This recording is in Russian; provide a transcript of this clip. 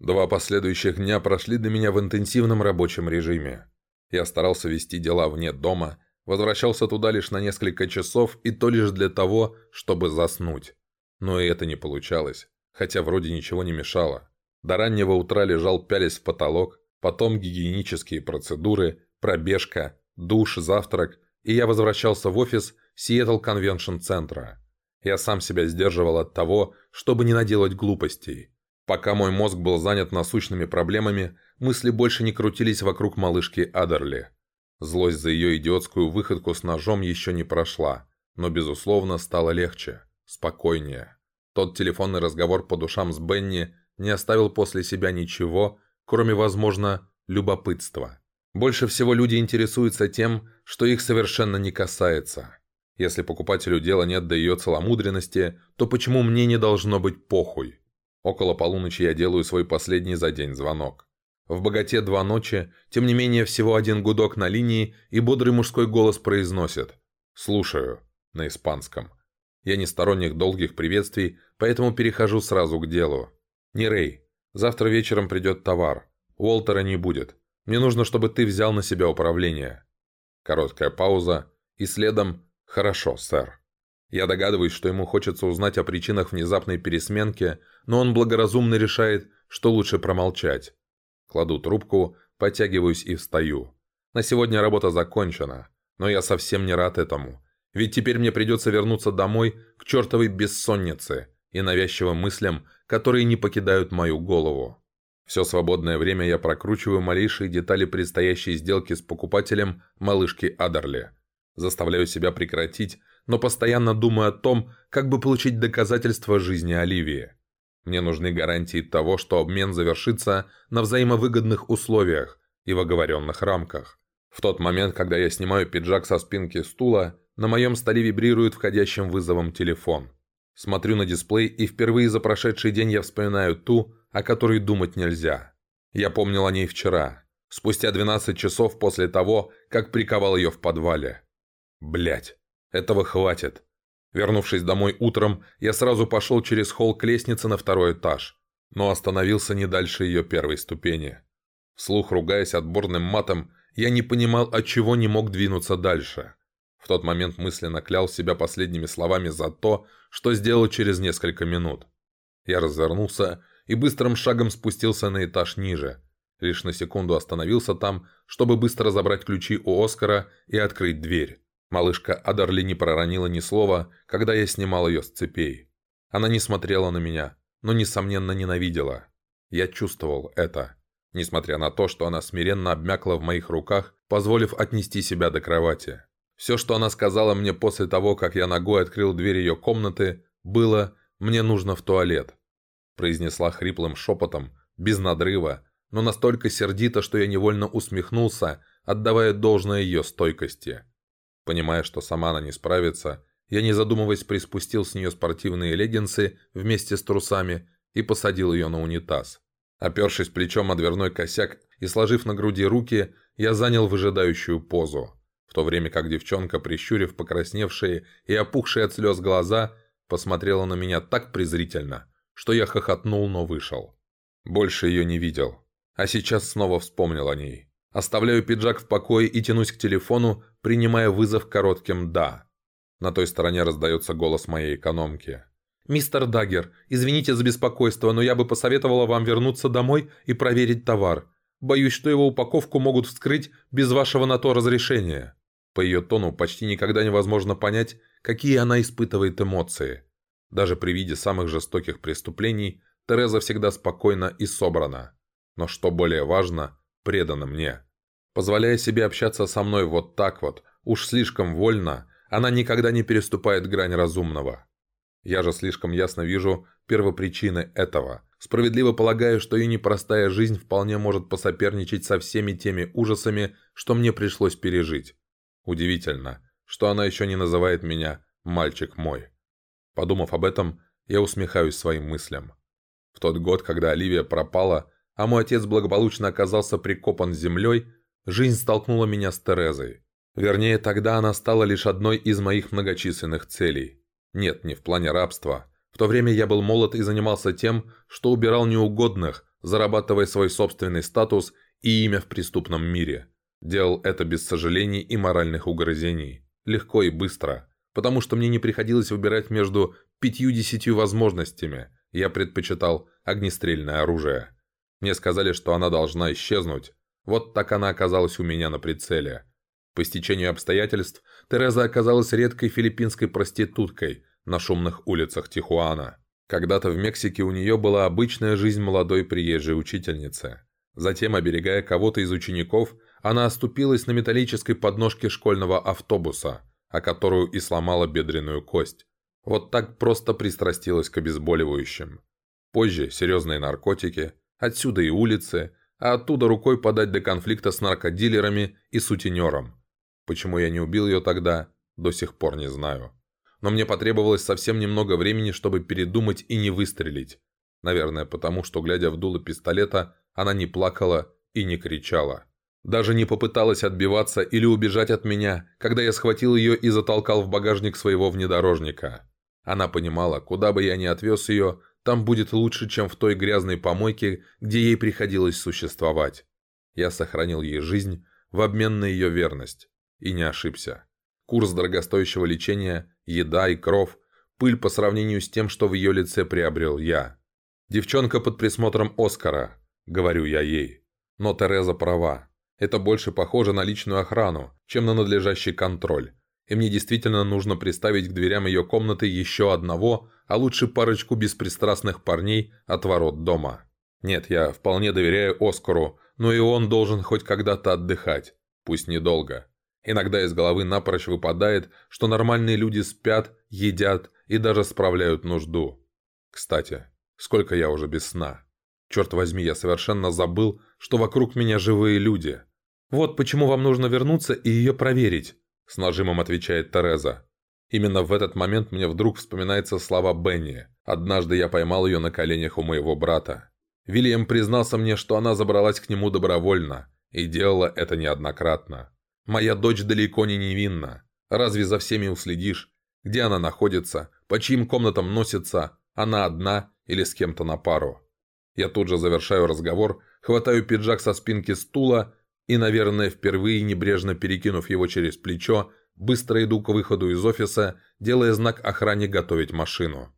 Два последующих дня прошли для меня в интенсивном рабочем режиме. Я старался вести дела вне дома, возвращался туда лишь на несколько часов и то лишь для того, чтобы заснуть. Но и это не получалось, хотя вроде ничего не мешало. До раннего утра лежал пялясь в потолок, потом гигиенические процедуры, пробежка, душ, завтрак, и я возвращался в офис Сиэтл Конвеншн Центра. Я сам себя сдерживал от того, чтобы не наделать глупостей. Пока мой мозг был занят насущными проблемами, мысли больше не крутились вокруг малышки Адерли. Злость за ее идиотскую выходку с ножом еще не прошла, но, безусловно, стало легче, спокойнее. Тот телефонный разговор по душам с Бенни не оставил после себя ничего, кроме, возможно, любопытства. Больше всего люди интересуются тем, что их совершенно не касается. Если покупателю дела нет до ее целомудренности, то почему мне не должно быть похуй? Около полуночи я делаю свой последний за день звонок. В «Богате» два ночи, тем не менее всего один гудок на линии, и бодрый мужской голос произносит «Слушаю» на испанском. Я не сторонник долгих приветствий, поэтому перехожу сразу к делу. «Не Рэй, завтра вечером придет товар. Уолтера не будет. Мне нужно, чтобы ты взял на себя управление». Короткая пауза, и следом «Хорошо, сэр». Я догадываюсь, что ему хочется узнать о причинах внезапной пересменки, но он благоразумно решает, что лучше промолчать. Кладу трубку, подтягиваюсь и встаю. На сегодня работа закончена, но я совсем не рад этому. Ведь теперь мне придется вернуться домой к чертовой бессоннице и навязчивым мыслям, которые не покидают мою голову. Все свободное время я прокручиваю малейшие детали предстоящей сделки с покупателем малышки Адерли – Заставляю себя прекратить, но постоянно думаю о том, как бы получить доказательства жизни Оливии. Мне нужны гарантии того, что обмен завершится на взаимовыгодных условиях и в оговоренных рамках. В тот момент, когда я снимаю пиджак со спинки стула, на моем столе вибрирует входящим вызовом телефон. Смотрю на дисплей, и впервые за прошедший день я вспоминаю ту, о которой думать нельзя. Я помнил о ней вчера, спустя 12 часов после того, как приковал ее в подвале. Блять, этого хватит. Вернувшись домой утром, я сразу пошел через холл к лестнице на второй этаж, но остановился не дальше ее первой ступени. Вслух ругаясь отборным матом, я не понимал, от чего не мог двинуться дальше. В тот момент мысленно клял себя последними словами за то, что сделал через несколько минут. Я развернулся и быстрым шагом спустился на этаж ниже. Лишь на секунду остановился там, чтобы быстро забрать ключи у Оскара и открыть дверь. Малышка Адарли не проронила ни слова, когда я снимал ее с цепей. Она не смотрела на меня, но, несомненно, ненавидела. Я чувствовал это, несмотря на то, что она смиренно обмякла в моих руках, позволив отнести себя до кровати. Все, что она сказала мне после того, как я ногой открыл дверь ее комнаты, было «мне нужно в туалет», произнесла хриплым шепотом, без надрыва, но настолько сердито, что я невольно усмехнулся, отдавая должное ее стойкости. Понимая, что сама она не справится, я, не задумываясь, приспустил с нее спортивные леггинсы вместе с трусами и посадил ее на унитаз. Опершись плечом о дверной косяк и сложив на груди руки, я занял выжидающую позу, в то время как девчонка, прищурив покрасневшие и опухшие от слез глаза, посмотрела на меня так презрительно, что я хохотнул, но вышел. Больше ее не видел, а сейчас снова вспомнил о ней. Оставляю пиджак в покое и тянусь к телефону, принимая вызов коротким «да». На той стороне раздается голос моей экономки. «Мистер Даггер, извините за беспокойство, но я бы посоветовала вам вернуться домой и проверить товар. Боюсь, что его упаковку могут вскрыть без вашего на то разрешения». По ее тону почти никогда невозможно понять, какие она испытывает эмоции. Даже при виде самых жестоких преступлений Тереза всегда спокойна и собрана. Но что более важно, предана мне. Позволяя себе общаться со мной вот так вот, уж слишком вольно, она никогда не переступает грань разумного. Я же слишком ясно вижу первопричины этого. Справедливо полагаю, что и непростая жизнь вполне может посоперничать со всеми теми ужасами, что мне пришлось пережить. Удивительно, что она еще не называет меня «мальчик мой». Подумав об этом, я усмехаюсь своим мыслям. В тот год, когда Оливия пропала, а мой отец благополучно оказался прикопан землей, жизнь столкнула меня с Терезой. Вернее, тогда она стала лишь одной из моих многочисленных целей. Нет, не в плане рабства. В то время я был молод и занимался тем, что убирал неугодных, зарабатывая свой собственный статус и имя в преступном мире. Делал это без сожалений и моральных угрызений. Легко и быстро. Потому что мне не приходилось выбирать между пятью-десятью возможностями. Я предпочитал огнестрельное оружие. Мне сказали, что она должна исчезнуть. Вот так она оказалась у меня на прицеле. По стечению обстоятельств, Тереза оказалась редкой филиппинской проституткой на шумных улицах Тихуана. Когда-то в Мексике у нее была обычная жизнь молодой приезжей учительницы. Затем, оберегая кого-то из учеников, она оступилась на металлической подножке школьного автобуса, о которую и сломала бедренную кость. Вот так просто пристрастилась к обезболивающим. Позже серьезные наркотики, отсюда и улицы, а оттуда рукой подать до конфликта с наркодилерами и сутенером. Почему я не убил ее тогда, до сих пор не знаю. Но мне потребовалось совсем немного времени, чтобы передумать и не выстрелить. Наверное, потому что, глядя в дуло пистолета, она не плакала и не кричала. Даже не попыталась отбиваться или убежать от меня, когда я схватил ее и затолкал в багажник своего внедорожника. Она понимала, куда бы я ни отвез ее, там будет лучше, чем в той грязной помойке, где ей приходилось существовать. Я сохранил ей жизнь в обмен на ее верность. И не ошибся. Курс дорогостоящего лечения, еда и кров, пыль по сравнению с тем, что в ее лице приобрел я. «Девчонка под присмотром Оскара», — говорю я ей. Но Тереза права. Это больше похоже на личную охрану, чем на надлежащий контроль и мне действительно нужно приставить к дверям ее комнаты еще одного, а лучше парочку беспристрастных парней от ворот дома. Нет, я вполне доверяю Оскару, но и он должен хоть когда-то отдыхать, пусть недолго. Иногда из головы напрочь выпадает, что нормальные люди спят, едят и даже справляют нужду. Кстати, сколько я уже без сна. Черт возьми, я совершенно забыл, что вокруг меня живые люди. Вот почему вам нужно вернуться и ее проверить. С нажимом отвечает Тереза. Именно в этот момент мне вдруг вспоминаются слова Бенни. Однажды я поймал ее на коленях у моего брата. Вильям признался мне, что она забралась к нему добровольно, и делала это неоднократно. «Моя дочь далеко не невинна. Разве за всеми уследишь? Где она находится? По чьим комнатам носится? Она одна или с кем-то на пару?» Я тут же завершаю разговор, хватаю пиджак со спинки стула и, наверное, впервые небрежно перекинув его через плечо, быстро иду к выходу из офиса, делая знак охране готовить машину.